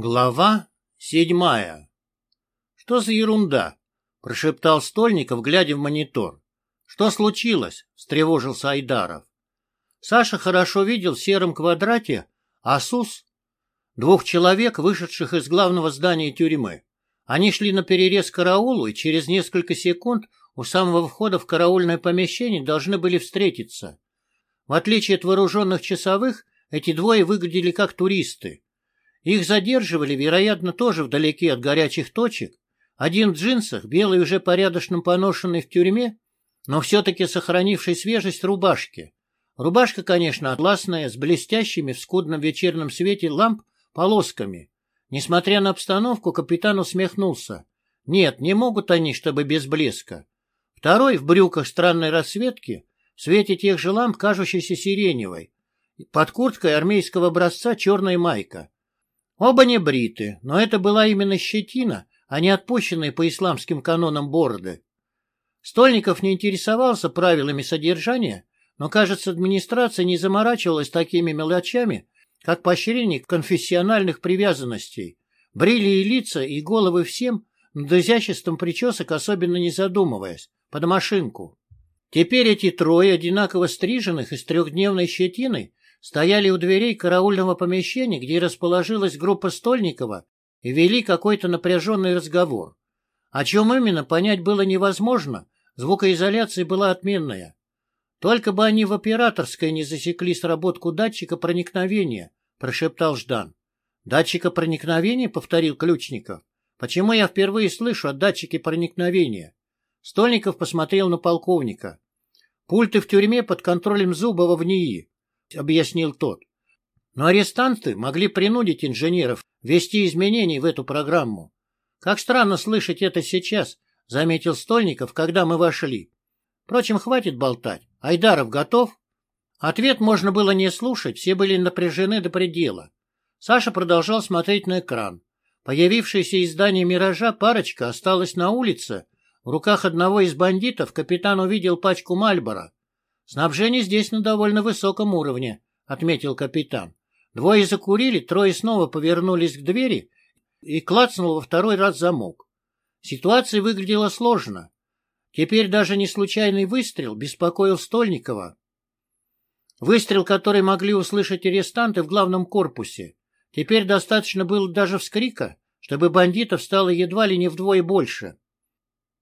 Глава седьмая. «Что за ерунда?» — прошептал Стольников, глядя в монитор. «Что случилось?» — встревожился Айдаров. Саша хорошо видел в сером квадрате Асус двух человек, вышедших из главного здания тюрьмы. Они шли на перерез караулу, и через несколько секунд у самого входа в караульное помещение должны были встретиться. В отличие от вооруженных часовых, эти двое выглядели как туристы — их задерживали, вероятно, тоже вдалеке от горячих точек. Один в джинсах, белый уже порядочно поношенный в тюрьме, но все-таки сохранивший свежесть рубашки. Рубашка, конечно, атласная, с блестящими в скудном вечерном свете ламп полосками. Несмотря на обстановку, капитан усмехнулся. Нет, не могут они, чтобы без блеска. Второй в брюках странной расцветки, в свете тех же ламп, кажущейся сиреневой. Под курткой армейского образца черная майка. Оба не бриты, но это была именно щетина, а не отпущенные по исламским канонам бороды. Стольников не интересовался правилами содержания, но, кажется, администрация не заморачивалась такими мелочами, как поощрение конфессиональных привязанностей. Брили и лица, и головы всем, над изяществом причесок особенно не задумываясь, под машинку. Теперь эти трое, одинаково стриженных и с трехдневной щетиной, стояли у дверей караульного помещения, где расположилась группа Стольникова, и вели какой-то напряженный разговор. О чем именно, понять было невозможно, звукоизоляция была отменная. Только бы они в операторской не засекли сработку датчика проникновения, прошептал Ждан. Датчика проникновения, повторил Ключников. Почему я впервые слышу о датчике проникновения? Стольников посмотрел на полковника. Пульты в тюрьме под контролем Зубова в НИИ. — объяснил тот. Но арестанты могли принудить инженеров ввести изменения в эту программу. Как странно слышать это сейчас, — заметил Стольников, когда мы вошли. Впрочем, хватит болтать. Айдаров готов? Ответ можно было не слушать, все были напряжены до предела. Саша продолжал смотреть на экран. Появившаяся из здания «Миража» парочка осталась на улице. В руках одного из бандитов капитан увидел пачку Мальбора. Снабжение здесь на довольно высоком уровне, отметил капитан. Двое закурили, трое снова повернулись к двери и клацнул во второй раз замок. Ситуация выглядела сложно. Теперь даже не случайный выстрел беспокоил Стольникова. Выстрел, который могли услышать арестанты в главном корпусе. Теперь достаточно было даже вскрика, чтобы бандитов стало едва ли не вдвое больше.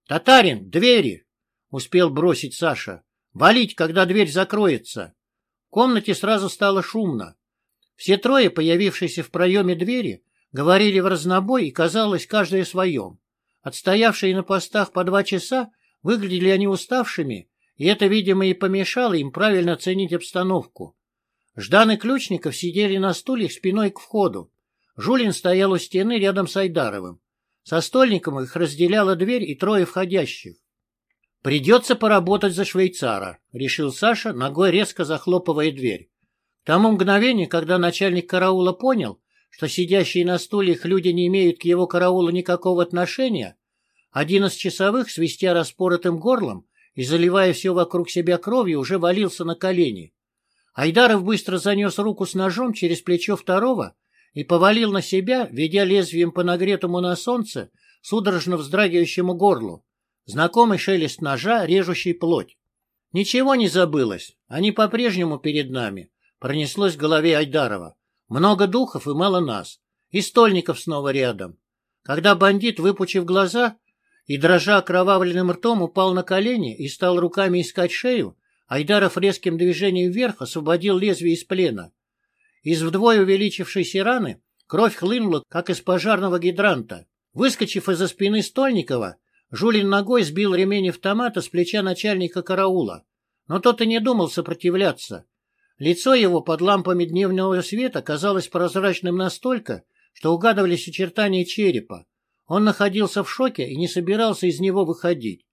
«Татарин, двери!» — успел бросить Саша. Валить, когда дверь закроется. В комнате сразу стало шумно. Все трое, появившиеся в проеме двери, говорили в разнобой и, казалось, каждый о своем. Отстоявшие на постах по два часа, выглядели они уставшими, и это, видимо, и помешало им правильно оценить обстановку. Ждан и Ключников сидели на стульях спиной к входу. Жулин стоял у стены рядом с Айдаровым. Со стольником их разделяла дверь и трое входящих. «Придется поработать за швейцара», — решил Саша, ногой резко захлопывая дверь. К тому мгновению, когда начальник караула понял, что сидящие на стульях люди не имеют к его караулу никакого отношения, один из часовых, свистя распоротым горлом и заливая все вокруг себя кровью, уже валился на колени. Айдаров быстро занес руку с ножом через плечо второго и повалил на себя, ведя лезвием по нагретому на солнце, судорожно вздрагивающему горлу. Знакомый шелест ножа, режущий плоть. Ничего не забылось, они по-прежнему перед нами. Пронеслось в голове Айдарова. Много духов и мало нас. И стольников снова рядом. Когда бандит, выпучив глаза и дрожа окровавленным ртом, упал на колени и стал руками искать шею, Айдаров резким движением вверх освободил лезвие из плена. Из вдвое увеличившейся раны кровь хлынула, как из пожарного гидранта. Выскочив из-за спины Стольникова, Жулин ногой сбил ремень автомата с плеча начальника караула, но тот и не думал сопротивляться. Лицо его под лампами дневного света казалось прозрачным настолько, что угадывались очертания черепа. Он находился в шоке и не собирался из него выходить.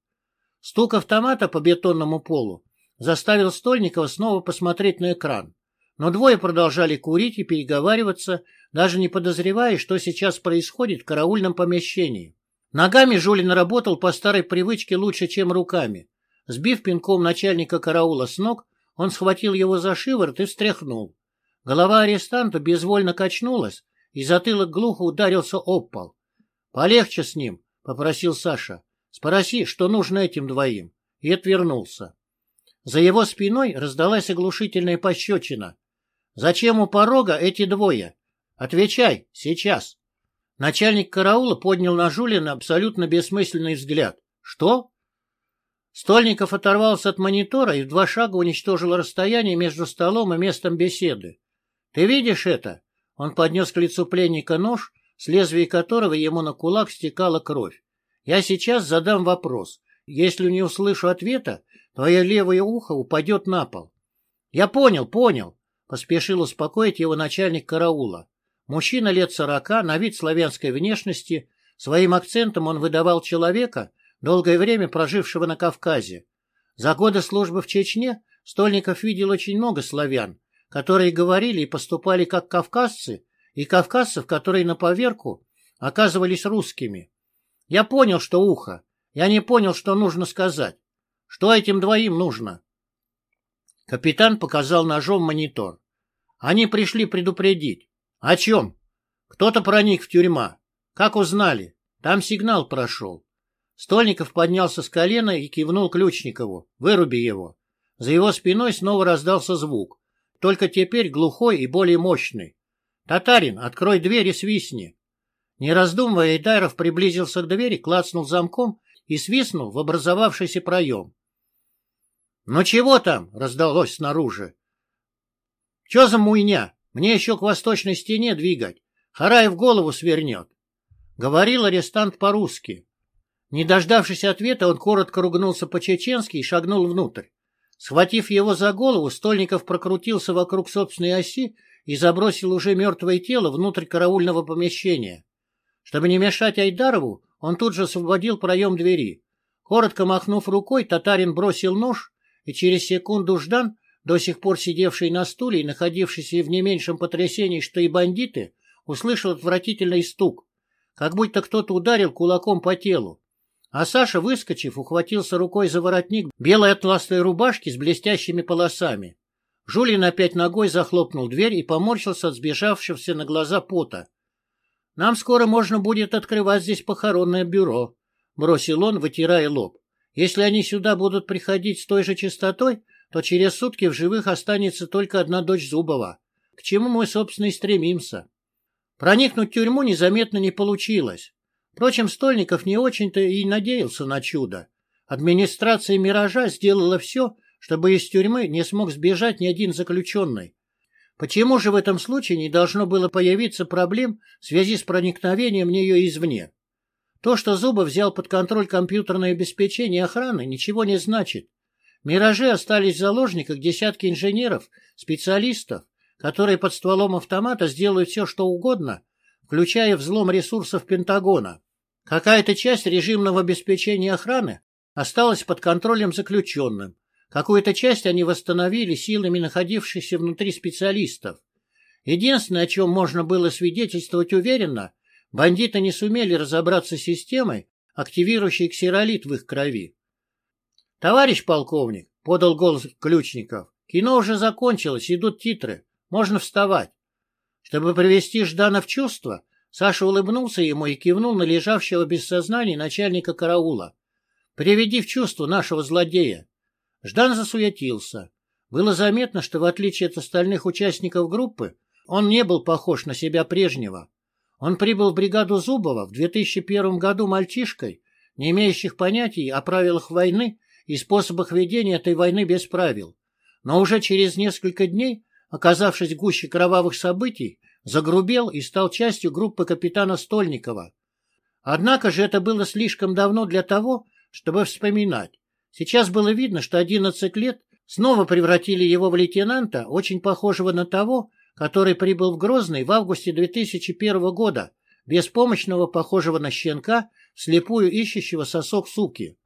Стук автомата по бетонному полу заставил Стольникова снова посмотреть на экран. Но двое продолжали курить и переговариваться, даже не подозревая, что сейчас происходит в караульном помещении. Ногами Жулин работал по старой привычке лучше, чем руками. Сбив пинком начальника караула с ног, он схватил его за шиворот и встряхнул. Голова арестанта безвольно качнулась, и затылок глухо ударился об пол. «Полегче с ним», — попросил Саша. «Спроси, что нужно этим двоим». И отвернулся. За его спиной раздалась оглушительная пощечина. «Зачем у порога эти двое? Отвечай, сейчас!» Начальник караула поднял на Жулина абсолютно бессмысленный взгляд. «Что?» Стольников оторвался от монитора и в два шага уничтожил расстояние между столом и местом беседы. «Ты видишь это?» Он поднес к лицу пленника нож, с лезвия которого ему на кулак стекала кровь. «Я сейчас задам вопрос. Если не услышу ответа, твое левое ухо упадет на пол». «Я понял, понял», — поспешил успокоить его начальник караула. Мужчина лет сорока, на вид славянской внешности, своим акцентом он выдавал человека, долгое время прожившего на Кавказе. За годы службы в Чечне Стольников видел очень много славян, которые говорили и поступали как кавказцы, и кавказцев, которые на поверку оказывались русскими. Я понял, что ухо. Я не понял, что нужно сказать. Что этим двоим нужно? Капитан показал ножом монитор. Они пришли предупредить. О чем? Кто-то проник в тюрьма. Как узнали? Там сигнал прошел. Стольников поднялся с колена и кивнул Ключникову. Выруби его. За его спиной снова раздался звук. Только теперь глухой и более мощный. «Татарин, открой дверь и свистни!» Не раздумывая, Эйдаров приблизился к двери, клацнул замком и свистнул в образовавшийся проем. «Ну чего там?» — раздалось снаружи. «Че за муйня? Мне еще к восточной стене двигать. Хараев голову свернет. Говорил арестант по-русски. Не дождавшись ответа, он коротко ругнулся по-чеченски и шагнул внутрь. Схватив его за голову, Стольников прокрутился вокруг собственной оси и забросил уже мертвое тело внутрь караульного помещения. Чтобы не мешать Айдарову, он тут же освободил проем двери. Коротко махнув рукой, татарин бросил нож, и через секунду Ждан до сих пор сидевший на стуле и находившийся в не меньшем потрясении, что и бандиты, услышал отвратительный стук, как будто кто-то ударил кулаком по телу. А Саша, выскочив, ухватился рукой за воротник белой атласной рубашки с блестящими полосами. Жулин опять ногой захлопнул дверь и поморщился от сбежавшегося на глаза пота. — Нам скоро можно будет открывать здесь похоронное бюро, — бросил он, вытирая лоб. — Если они сюда будут приходить с той же частотой, то через сутки в живых останется только одна дочь Зубова, к чему мы, собственно, и стремимся. Проникнуть в тюрьму незаметно не получилось. Впрочем, Стольников не очень-то и надеялся на чудо. Администрация «Миража» сделала все, чтобы из тюрьмы не смог сбежать ни один заключенный. Почему же в этом случае не должно было появиться проблем в связи с проникновением в нее извне? То, что Зубов взял под контроль компьютерное обеспечение охраны, ничего не значит. Миражи остались в заложниках десятки инженеров, специалистов, которые под стволом автомата сделают все, что угодно, включая взлом ресурсов Пентагона. Какая-то часть режимного обеспечения охраны осталась под контролем заключенным, какую-то часть они восстановили силами находившихся внутри специалистов. Единственное, о чем можно было свидетельствовать уверенно, бандиты не сумели разобраться с системой, активирующей ксеролит в их крови. «Товарищ полковник», — подал голос Ключников, — «кино уже закончилось, идут титры. Можно вставать». Чтобы привести Ждана в чувство, Саша улыбнулся ему и кивнул на лежавшего без сознания начальника караула. «Приведи в чувство нашего злодея». Ждан засуетился. Было заметно, что в отличие от остальных участников группы, он не был похож на себя прежнего. Он прибыл в бригаду Зубова в 2001 году мальчишкой, не имеющих понятий о правилах войны и способах ведения этой войны без правил. Но уже через несколько дней, оказавшись в гуще кровавых событий, загрубел и стал частью группы капитана Стольникова. Однако же это было слишком давно для того, чтобы вспоминать. Сейчас было видно, что 11 лет снова превратили его в лейтенанта, очень похожего на того, который прибыл в Грозный в августе 2001 года, беспомощного, похожего на щенка, слепую ищущего сосок суки.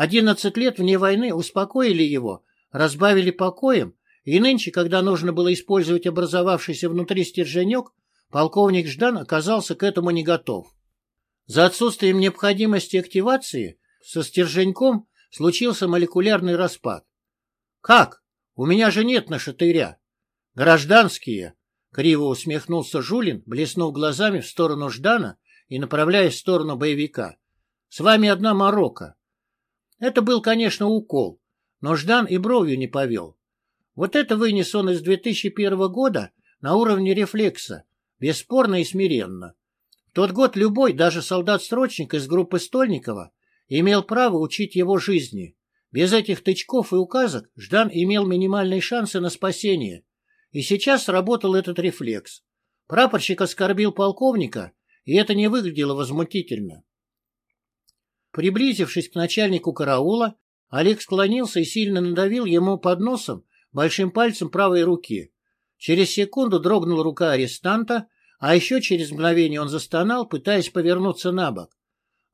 Одиннадцать лет вне войны успокоили его, разбавили покоем, и нынче, когда нужно было использовать образовавшийся внутри стерженек, полковник Ждан оказался к этому не готов. За отсутствием необходимости активации со стерженьком случился молекулярный распад. «Как? У меня же нет нашатыря». «Гражданские». Криво усмехнулся Жулин, блеснув глазами в сторону Ждана и направляясь в сторону боевика. С вами одна морока. Это был, конечно, укол, но Ждан и бровью не повел. Вот это вынес он из 2001 года на уровне рефлекса, бесспорно и смиренно. В тот год любой, даже солдат-срочник из группы Стольникова, имел право учить его жизни. Без этих тычков и указок Ждан имел минимальные шансы на спасение. И сейчас сработал этот рефлекс. Прапорщик оскорбил полковника, и это не выглядело возмутительно. Приблизившись к начальнику караула, Олег склонился и сильно надавил ему под носом большим пальцем правой руки. Через секунду дрогнула рука арестанта, а еще через мгновение он застонал, пытаясь повернуться на бок.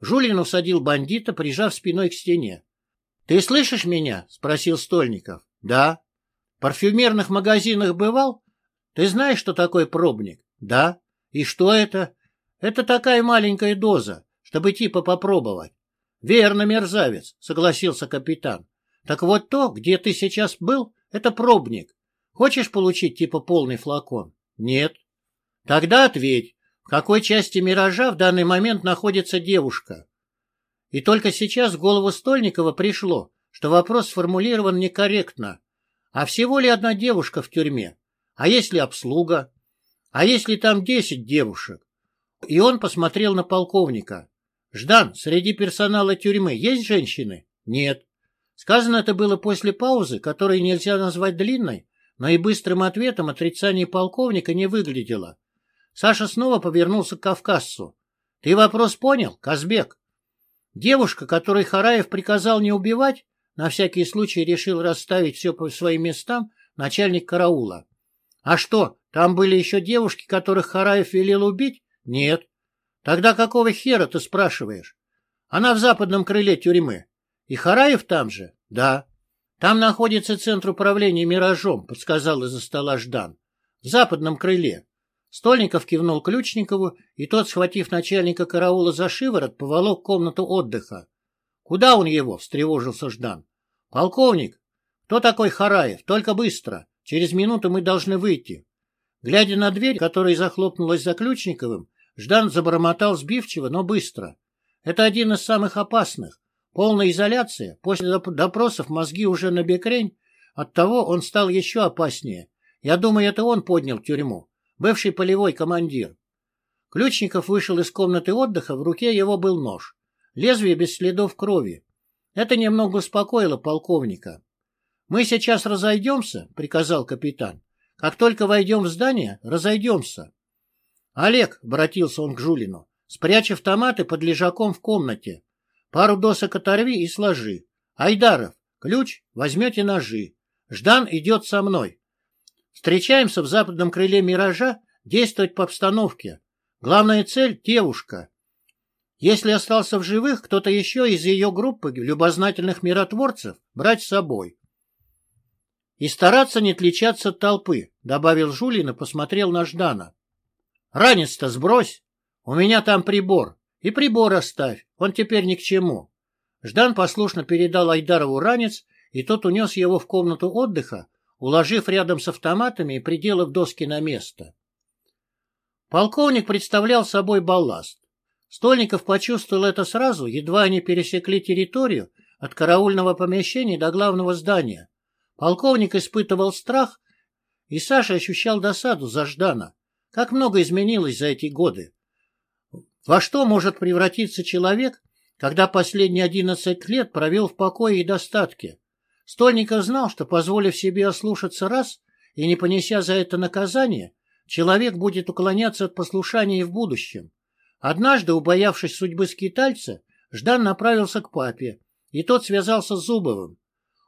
Жулин усадил бандита, прижав спиной к стене. — Ты слышишь меня? — спросил Стольников. — Да. — В парфюмерных магазинах бывал? Ты знаешь, что такое пробник? — Да. — И что это? — Это такая маленькая доза, чтобы типа попробовать. — Верно, мерзавец, — согласился капитан. — Так вот то, где ты сейчас был, это пробник. Хочешь получить типа полный флакон? — Нет. Тогда ответь, в какой части «Миража» в данный момент находится девушка? И только сейчас в голову Стольникова пришло, что вопрос сформулирован некорректно. А всего ли одна девушка в тюрьме? А если обслуга? А если там десять девушек? И он посмотрел на полковника. «Ждан, среди персонала тюрьмы есть женщины?» «Нет». Сказано это было после паузы, которую нельзя назвать длинной, но и быстрым ответом отрицание полковника не выглядело. Саша снова повернулся к кавказцу. — Ты вопрос понял, Казбек? Девушка, которой Хараев приказал не убивать, на всякий случай решил расставить все по своим местам начальник караула. — А что, там были еще девушки, которых Хараев велел убить? — Нет. — Тогда какого хера ты спрашиваешь? Она в западном крыле тюрьмы. И Хараев там же? — Да. — Там находится центр управления «Миражом», — подсказал из-за стола Ждан. — В западном крыле. Стольников кивнул Ключникову, и тот, схватив начальника караула за шиворот, поволок комнату отдыха. — Куда он его? — встревожился Ждан. — Полковник. Кто такой Хараев? Только быстро. Через минуту мы должны выйти. Глядя на дверь, которая захлопнулась за Ключниковым, Ждан забормотал сбивчиво, но быстро. Это один из самых опасных. Полная изоляция. После допросов мозги уже на бекрень. Оттого он стал еще опаснее. Я думаю, это он поднял тюрьму бывший полевой командир. Ключников вышел из комнаты отдыха, в руке его был нож. Лезвие без следов крови. Это немного успокоило полковника. «Мы сейчас разойдемся», — приказал капитан. «Как только войдем в здание, разойдемся». «Олег», — обратился он к Жулину, — «спрячь автоматы под лежаком в комнате. Пару досок оторви и сложи. Айдаров, ключ, возьмете ножи. Ждан идет со мной. Встречаемся в западном крыле «Миража», действовать по обстановке. Главная цель — девушка. Если остался в живых кто-то еще из ее группы любознательных миротворцев, брать с собой. И стараться не отличаться от толпы, добавил Жулин и посмотрел на Ждана. Ранец-то сбрось. У меня там прибор. И прибор оставь, он теперь ни к чему. Ждан послушно передал Айдарову ранец, и тот унес его в комнату отдыха, уложив рядом с автоматами и приделав доски на место. Полковник представлял собой балласт. Стольников почувствовал это сразу, едва они пересекли территорию от караульного помещения до главного здания. Полковник испытывал страх, и Саша ощущал досаду за Ждана. Как много изменилось за эти годы. Во что может превратиться человек, когда последние одиннадцать лет провел в покое и достатке? Стольников знал, что, позволив себе ослушаться раз и не понеся за это наказание, человек будет уклоняться от послушания и в будущем. Однажды, убоявшись судьбы скитальца, Ждан направился к папе, и тот связался с Зубовым.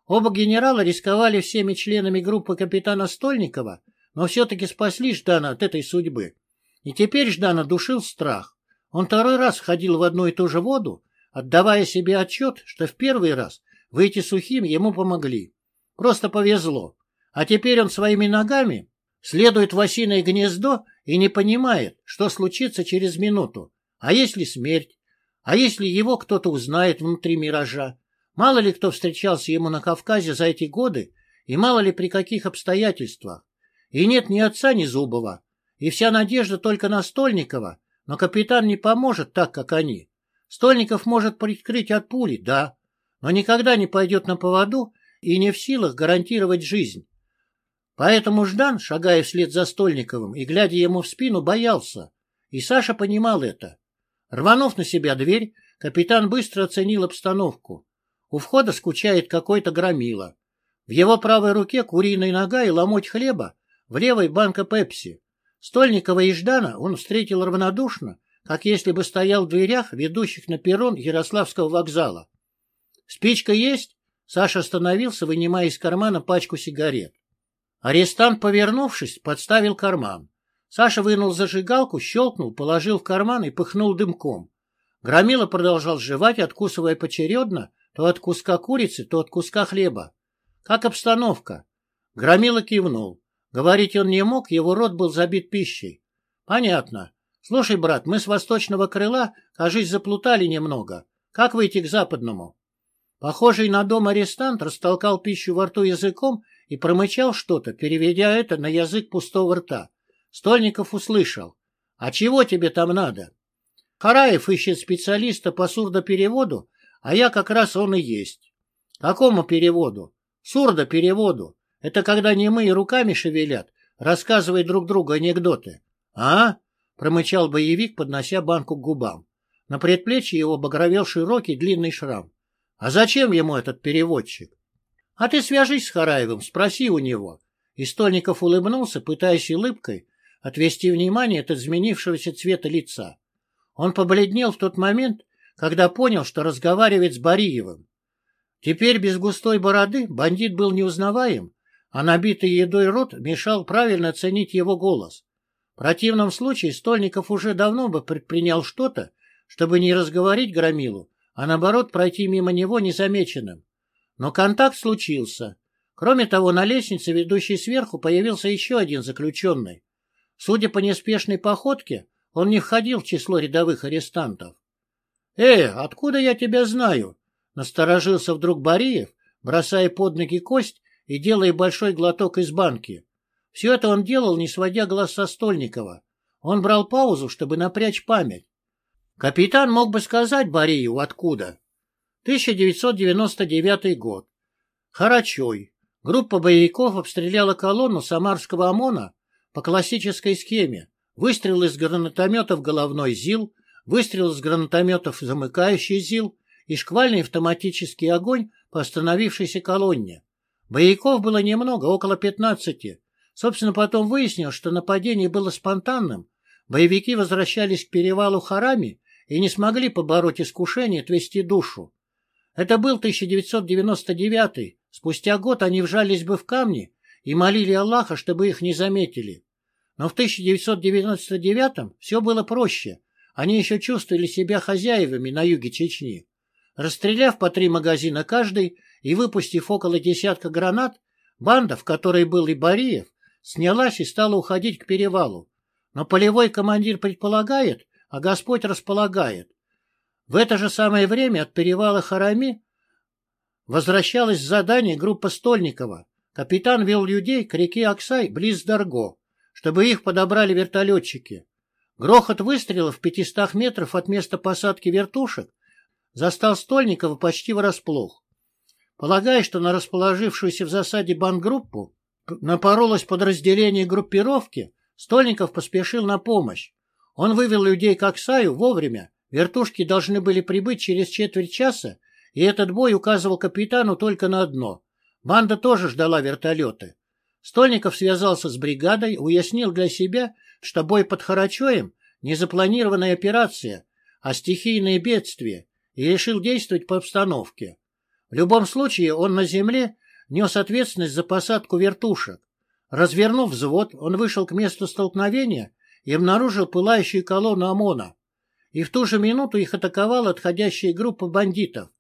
Оба генерала рисковали всеми членами группы капитана Стольникова, но все-таки спасли Ждана от этой судьбы. И теперь Ждана душил страх. Он второй раз входил в одну и ту же воду, отдавая себе отчет, что в первый раз Выйти сухим ему помогли. Просто повезло. А теперь он своими ногами следует в осиное гнездо и не понимает, что случится через минуту. А если смерть? А если его кто-то узнает внутри миража? Мало ли кто встречался ему на Кавказе за эти годы, и мало ли при каких обстоятельствах. И нет ни отца, ни Зубова. И вся надежда только на Стольникова, но капитан не поможет так, как они. Стольников может прикрыть от пули, да, но никогда не пойдет на поводу и не в силах гарантировать жизнь. Поэтому Ждан, шагая вслед за Стольниковым и глядя ему в спину, боялся. И Саша понимал это. Рванув на себя дверь, капитан быстро оценил обстановку. У входа скучает какой-то громила. В его правой руке куриная нога и ломоть хлеба, в левой банка пепси. Стольникова и Ждана он встретил равнодушно, как если бы стоял в дверях, ведущих на перрон Ярославского вокзала. «Спичка есть?» Саша остановился, вынимая из кармана пачку сигарет. Арестант, повернувшись, подставил карман. Саша вынул зажигалку, щелкнул, положил в карман и пыхнул дымком. Громила продолжал жевать, откусывая поочередно то от куска курицы, то от куска хлеба. «Как обстановка?» Громила кивнул. Говорить он не мог, его рот был забит пищей. «Понятно. Слушай, брат, мы с восточного крыла, кажись, заплутали немного. Как выйти к западному?» Похожий на дом арестант растолкал пищу во рту языком и промычал что-то, переведя это на язык пустого рта. Стольников услышал. «А чего тебе там надо?» Хараев ищет специалиста по сурдопереводу, а я как раз он и есть. Какому переводу? Сурдопереводу. Это когда немые руками шевелят, рассказывая друг другу анекдоты. А? Промычал боевик, поднося банку к губам. На предплечье его багровел широкий длинный шрам. А зачем ему этот переводчик? А ты свяжись с Хараевым, спроси у него. Истольников улыбнулся, пытаясь улыбкой отвести внимание от изменившегося цвета лица. Он побледнел в тот момент, когда понял, что разговаривает с Бариевым. Теперь без густой бороды бандит был неузнаваем, а набитый едой рот мешал правильно оценить его голос. В противном случае Стольников уже давно бы предпринял что-то, чтобы не разговорить Громилу, а наоборот пройти мимо него незамеченным. Но контакт случился. Кроме того, на лестнице, ведущей сверху, появился еще один заключенный. Судя по неспешной походке, он не входил в число рядовых арестантов. — Э, откуда я тебя знаю? — насторожился вдруг Бариев, бросая под ноги кость и делая большой глоток из банки. Все это он делал, не сводя глаз со Стольникова. Он брал паузу, чтобы напрячь память. Капитан мог бы сказать Бариеву откуда. 1999 год. Харачой. Группа боевиков обстреляла колонну самарского ОМОНа по классической схеме. Выстрел из гранатометов головной ЗИЛ, выстрел из гранатометов замыкающий ЗИЛ и шквальный автоматический огонь по остановившейся колонне. Боевиков было немного, около 15. Собственно, потом выяснилось, что нападение было спонтанным. Боевики возвращались к перевалу Харами и не смогли побороть искушение отвести душу. Это был 1999 Спустя год они вжались бы в камни и молили Аллаха, чтобы их не заметили. Но в 1999 все было проще. Они еще чувствовали себя хозяевами на юге Чечни. Расстреляв по три магазина каждый и выпустив около десятка гранат, банда, в которой был и Бариев, снялась и стала уходить к перевалу. Но полевой командир предполагает, а Господь располагает. В это же самое время от перевала Харами возвращалась с задания группа Стольникова. Капитан вел людей к реке Аксай близ Дарго, чтобы их подобрали вертолетчики. Грохот выстрелов в пятистах метров от места посадки вертушек застал Стольникова почти врасплох. Полагая, что на расположившуюся в засаде бандгруппу напоролось подразделение группировки, Стольников поспешил на помощь. Он вывел людей к Аксаю вовремя, вертушки должны были прибыть через четверть часа, и этот бой указывал капитану только на одно. Банда тоже ждала вертолеты. Стольников связался с бригадой, уяснил для себя, что бой под Харачоем – не запланированная операция, а стихийное бедствие, и решил действовать по обстановке. В любом случае он на земле нес ответственность за посадку вертушек. Развернув взвод, он вышел к месту столкновения и обнаружил пылающую колонну ОМОНа. И в ту же минуту их атаковала отходящая группа бандитов.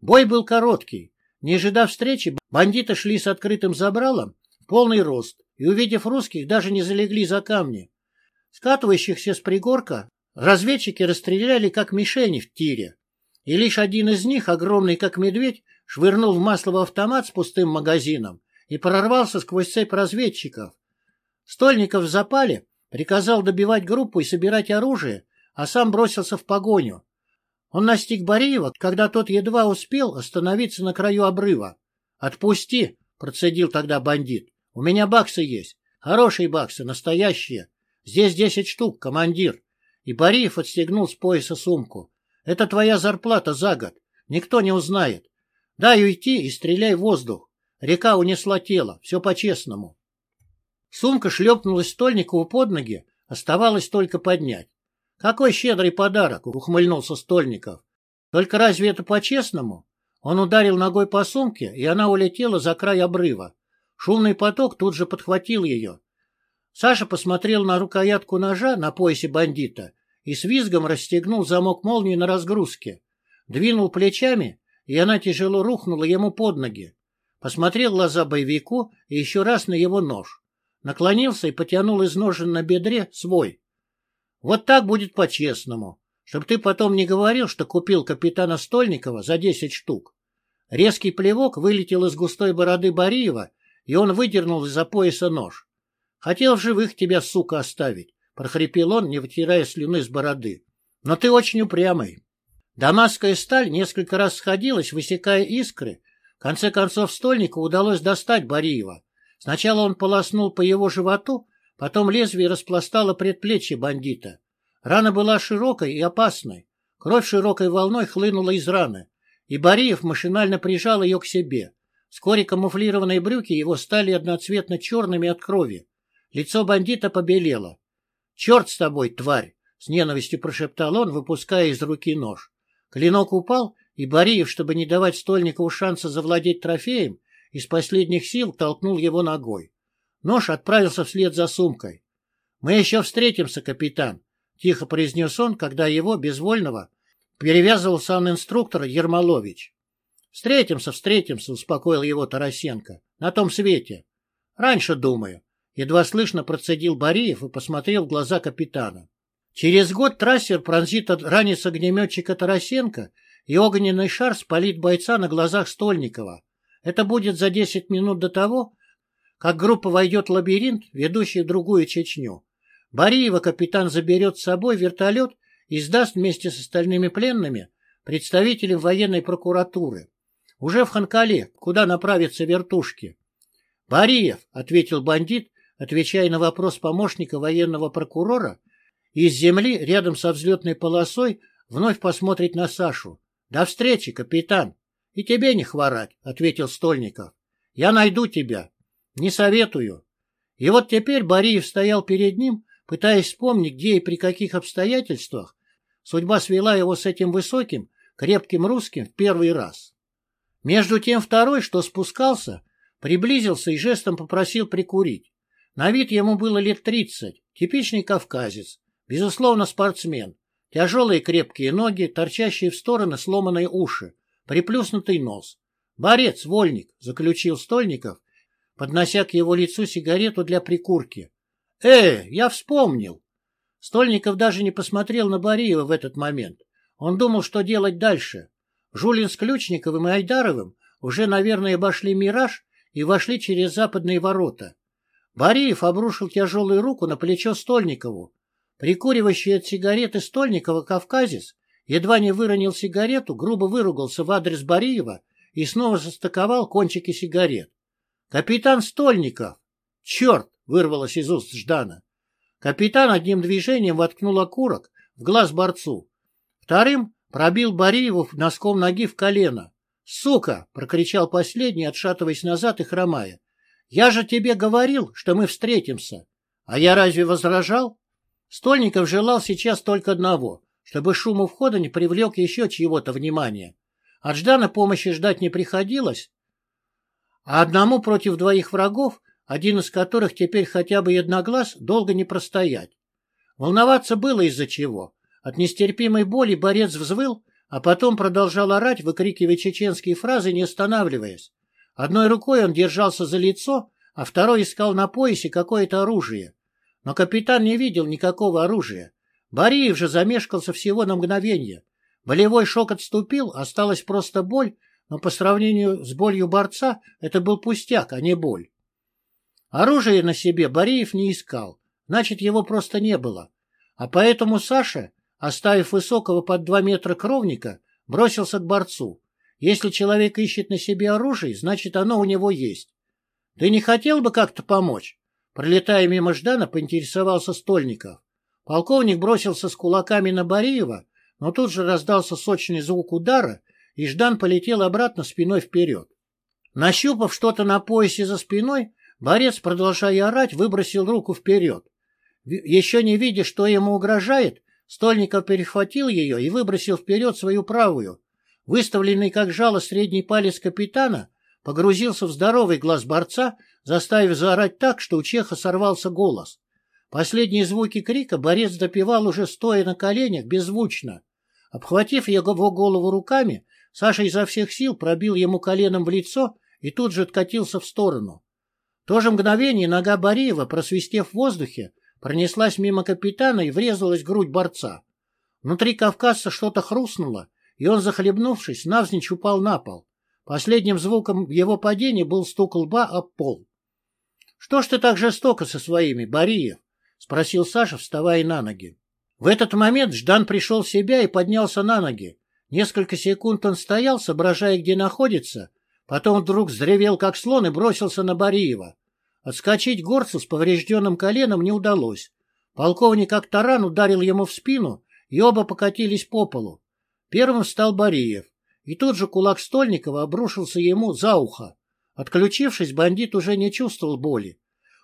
Бой был короткий. Не ожидав встречи, бандиты шли с открытым забралом в полный рост и, увидев русских, даже не залегли за камни. Скатывающихся с пригорка разведчики расстреляли как мишени в тире и лишь один из них, огромный как медведь, швырнул в масло автомат с пустым магазином и прорвался сквозь цепь разведчиков. Стольников в запале приказал добивать группу и собирать оружие, а сам бросился в погоню. Он настиг Бариева, когда тот едва успел остановиться на краю обрыва. «Отпусти!» — процедил тогда бандит. «У меня баксы есть. Хорошие баксы, настоящие. Здесь десять штук, командир». И Бариев отстегнул с пояса сумку. «Это твоя зарплата за год. Никто не узнает. Дай уйти и стреляй в воздух. Река унесла тело. Все по-честному». Сумка шлепнулась Стольникову под ноги, оставалось только поднять. «Какой щедрый подарок!» — ухмыльнулся Стольников. «Только разве это по-честному?» Он ударил ногой по сумке, и она улетела за край обрыва. Шумный поток тут же подхватил ее. Саша посмотрел на рукоятку ножа на поясе бандита и с визгом расстегнул замок молнии на разгрузке. Двинул плечами, и она тяжело рухнула ему под ноги. Посмотрел глаза боевику и еще раз на его нож. Наклонился и потянул из ножен на бедре свой. Вот так будет по-честному, чтобы ты потом не говорил, что купил капитана Стольникова за десять штук. Резкий плевок вылетел из густой бороды Бариева, и он выдернул из-за пояса нож. Хотел в живых тебя, сука, оставить, — прохрипел он, не вытирая слюны с бороды. Но ты очень упрямый. Дамасская сталь несколько раз сходилась, высекая искры. В конце концов Стольнику удалось достать Бариева. Сначала он полоснул по его животу, Потом лезвие распластало предплечье бандита. Рана была широкой и опасной. Кровь широкой волной хлынула из раны, и Бариев машинально прижал ее к себе. Вскоре камуфлированные брюки его стали одноцветно черными от крови. Лицо бандита побелело. — Черт с тобой, тварь! — с ненавистью прошептал он, выпуская из руки нож. Клинок упал, и Бариев, чтобы не давать Стольникову шанса завладеть трофеем, из последних сил толкнул его ногой. Нож отправился вслед за сумкой. «Мы еще встретимся, капитан», — тихо произнес он, когда его, безвольного, перевязывал сам инструктор Ермолович. «Встретимся, встретимся», — успокоил его Тарасенко. «На том свете». «Раньше, думаю». Едва слышно процедил Бариев и посмотрел в глаза капитана. Через год трассер пронзит ранец огнеметчика Тарасенко, и огненный шар спалит бойца на глазах Стольникова. Это будет за десять минут до того, как группа войдет в лабиринт, ведущий в другую Чечню. Бариева капитан заберет с собой вертолет и сдаст вместе с остальными пленными представителям военной прокуратуры. Уже в Ханкале, куда направятся вертушки. «Бариев», — ответил бандит, отвечая на вопрос помощника военного прокурора, из земли рядом со взлетной полосой вновь посмотрит на Сашу. «До встречи, капитан!» «И тебе не хворать», — ответил Стольников. «Я найду тебя. Не советую. И вот теперь Бариев стоял перед ним, пытаясь вспомнить, где и при каких обстоятельствах судьба свела его с этим высоким, крепким русским в первый раз. Между тем второй, что спускался, приблизился и жестом попросил прикурить. На вид ему было лет тридцать, типичный кавказец, безусловно спортсмен, тяжелые крепкие ноги, торчащие в стороны сломанные уши, приплюснутый нос. «Борец, вольник», — заключил Стольников поднося к его лицу сигарету для прикурки. «Э, я вспомнил!» Стольников даже не посмотрел на Бариева в этот момент. Он думал, что делать дальше. Жулин с Ключниковым и Айдаровым уже, наверное, обошли «Мираж» и вошли через западные ворота. Бариев обрушил тяжелую руку на плечо Стольникову. Прикуривающий от сигареты Стольникова кавказец едва не выронил сигарету, грубо выругался в адрес Бариева и снова состыковал кончики сигарет. «Капитан Стольников!» «Черт!» — вырвалось из уст Ждана. Капитан одним движением воткнул окурок в глаз борцу. Вторым пробил Бариеву носком ноги в колено. «Сука!» — прокричал последний, отшатываясь назад и хромая. «Я же тебе говорил, что мы встретимся. А я разве возражал?» Стольников желал сейчас только одного, чтобы шум у входа не привлек еще чьего-то внимания. От Ждана помощи ждать не приходилось, а одному против двоих врагов, один из которых теперь хотя бы едноглаз, долго не простоять. Волноваться было из-за чего. От нестерпимой боли борец взвыл, а потом продолжал орать, выкрикивая чеченские фразы, не останавливаясь. Одной рукой он держался за лицо, а второй искал на поясе какое-то оружие. Но капитан не видел никакого оружия. Бариев же замешкался всего на мгновение. Болевой шок отступил, осталась просто боль, но по сравнению с болью борца это был пустяк, а не боль. Оружие на себе Бореев не искал, значит, его просто не было. А поэтому Саша, оставив высокого под два метра кровника, бросился к борцу. Если человек ищет на себе оружие, значит, оно у него есть. Ты не хотел бы как-то помочь? Пролетая мимо Ждана, поинтересовался Стольников. Полковник бросился с кулаками на Бореева, но тут же раздался сочный звук удара, и Ждан полетел обратно спиной вперед. Нащупав что-то на поясе за спиной, борец, продолжая орать, выбросил руку вперед. Еще не видя, что ему угрожает, Стольников перехватил ее и выбросил вперед свою правую. Выставленный как жало средний палец капитана погрузился в здоровый глаз борца, заставив заорать так, что у Чеха сорвался голос. Последние звуки крика борец допевал уже стоя на коленях, беззвучно. Обхватив его голову руками, Саша изо всех сил пробил ему коленом в лицо и тут же откатился в сторону. В то же мгновение нога Бореева, просвистев в воздухе, пронеслась мимо капитана и врезалась в грудь борца. Внутри кавказца что-то хрустнуло, и он, захлебнувшись, навзничь упал на пол. Последним звуком его падения был стук лба об пол. — Что ж ты так жестоко со своими, Бореев? — спросил Саша, вставая на ноги. В этот момент Ждан пришел в себя и поднялся на ноги. Несколько секунд он стоял, соображая, где находится, потом вдруг взревел, как слон, и бросился на Бореева. Отскочить горцу с поврежденным коленом не удалось. Полковник как таран ударил ему в спину, и оба покатились по полу. Первым стал Бореев, и тут же кулак Стольникова обрушился ему за ухо. Отключившись, бандит уже не чувствовал боли.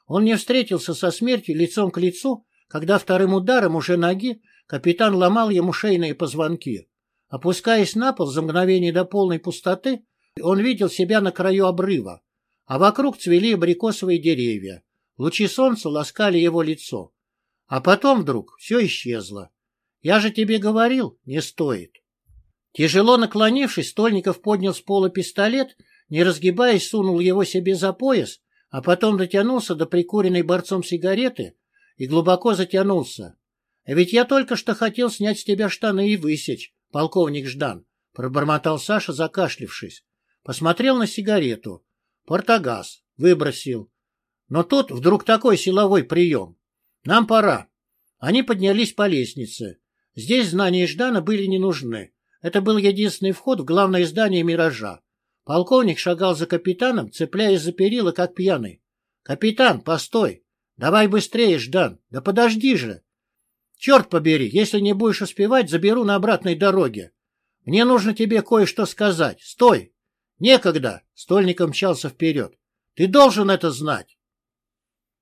Он не встретился со смертью лицом к лицу, когда вторым ударом уже ноги капитан ломал ему шейные позвонки. Опускаясь на пол за мгновение до полной пустоты, он видел себя на краю обрыва, а вокруг цвели абрикосовые деревья. Лучи солнца ласкали его лицо. А потом вдруг все исчезло. Я же тебе говорил, не стоит. Тяжело наклонившись, Стольников поднял с пола пистолет, не разгибаясь, сунул его себе за пояс а потом дотянулся до прикуренной борцом сигареты и глубоко затянулся. — А ведь я только что хотел снять с тебя штаны и высечь, полковник Ждан, — пробормотал Саша, закашлившись. Посмотрел на сигарету. Портогаз. Выбросил. Но тут вдруг такой силовой прием. Нам пора. Они поднялись по лестнице. Здесь знания Ждана были не нужны. Это был единственный вход в главное здание «Миража». Полковник шагал за капитаном, цепляясь за перила, как пьяный. — Капитан, постой! Давай быстрее, Ждан! Да подожди же! Черт побери, если не будешь успевать, заберу на обратной дороге. Мне нужно тебе кое-что сказать. Стой! Некогда! Стольник мчался вперед. Ты должен это знать.